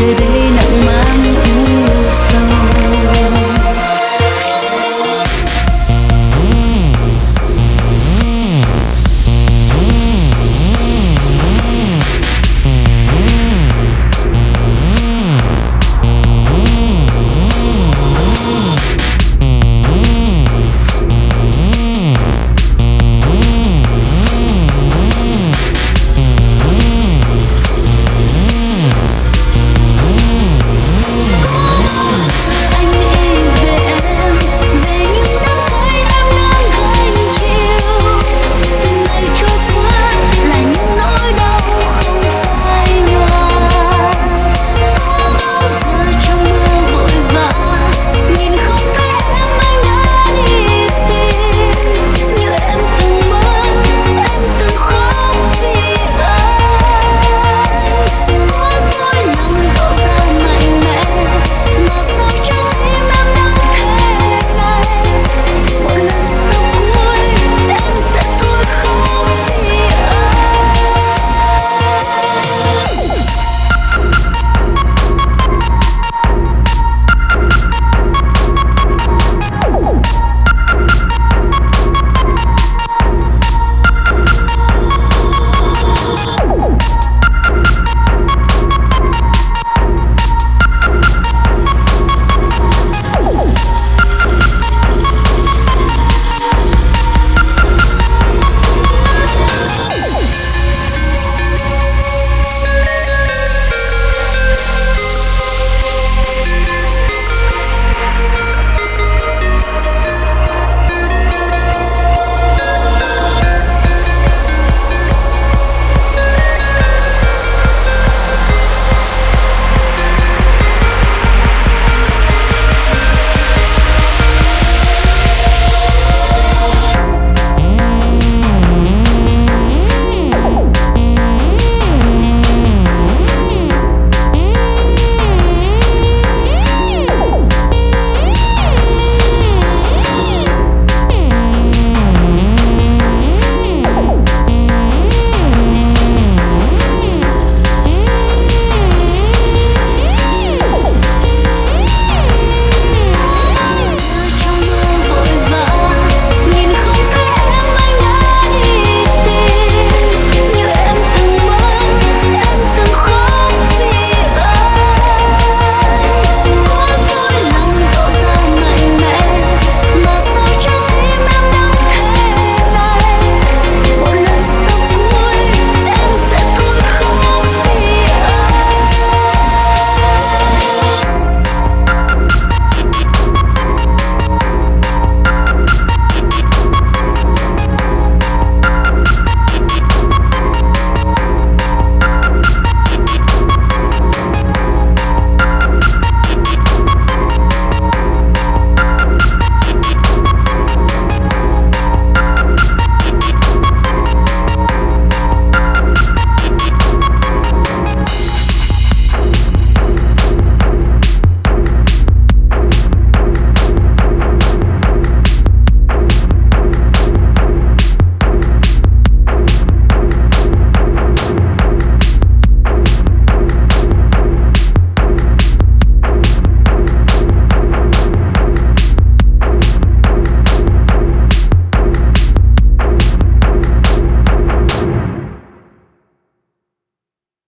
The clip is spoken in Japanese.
せれ